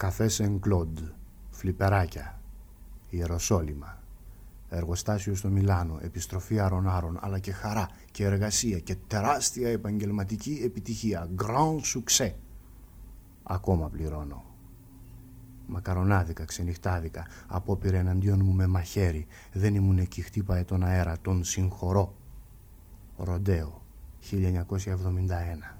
Καφέ Σεν Κλοντ, φλιπεράκια, Ιεροσόλυμα, εργοστάσιο στο Μιλάνο, επιστροφή αρων-άρων, αλλά και χαρά και εργασία και τεράστια επαγγελματική επιτυχία. Grand succès. Ακόμα πληρώνω. Μακαρονάδικα, ξενυχτάδικα, απόπειρε εναντίον μου με μαχαίρι. Δεν ήμουν εκεί, χτύπαε τον αέρα, τον συγχωρώ. Ροντέο, 1971.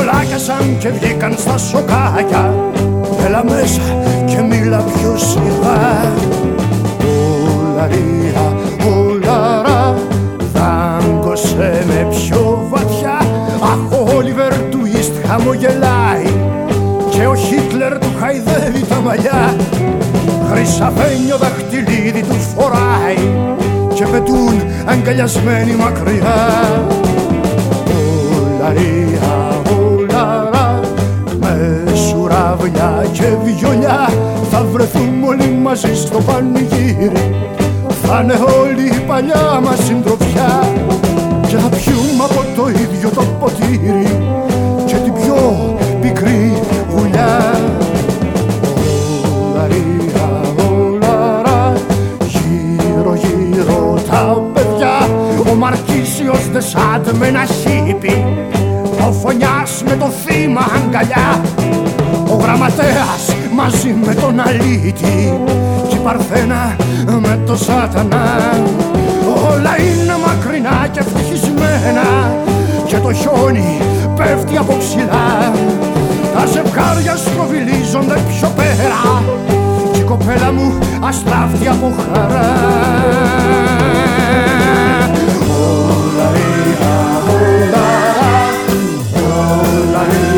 βρικολάκια σαν και βγήκαν στα σοκάκια. Έλα μέσα και μίλα πιο σιγά Ολαρία, με πιο βαθιά. Αχ ο Όλιβερ του Ιστ χαμογελάει. Και ο Χίτλερ του χαϊδεύει τα μαλλιά. Χρυσαφένιο δαχτυλίδι τους φοράει. Και πετούν αγκαλιασμένοι μακριά. Ολαρία, μαζί στο πανηγύρι. Θα είναι όλη η παλιά μας συντροφιά. Και θα πιούμε από το ίδιο το ποτήρι. Και την πιο πικρή γουλιά. Ολαρία, ολαρά, γύρω γύρω τα παιδιά. Ο Μαρκίσιος Δεσάντ με ένα χίπι. Ο Φωνιάς με το θύμα αγκαλιά. Ο Γραμματέας μαζί με τον Αλήτη. και η παρθένα με το σάτανα. Όλα είναι μακρινά και ευτυχισμένα και το χιόνι πέφτει από ψηλά. Τα ζευγάρια σκοβιλίζονται πιο πέρα και η κοπέλα μου αστράφτει από χαρά. Όλα είναι, όλα, όλα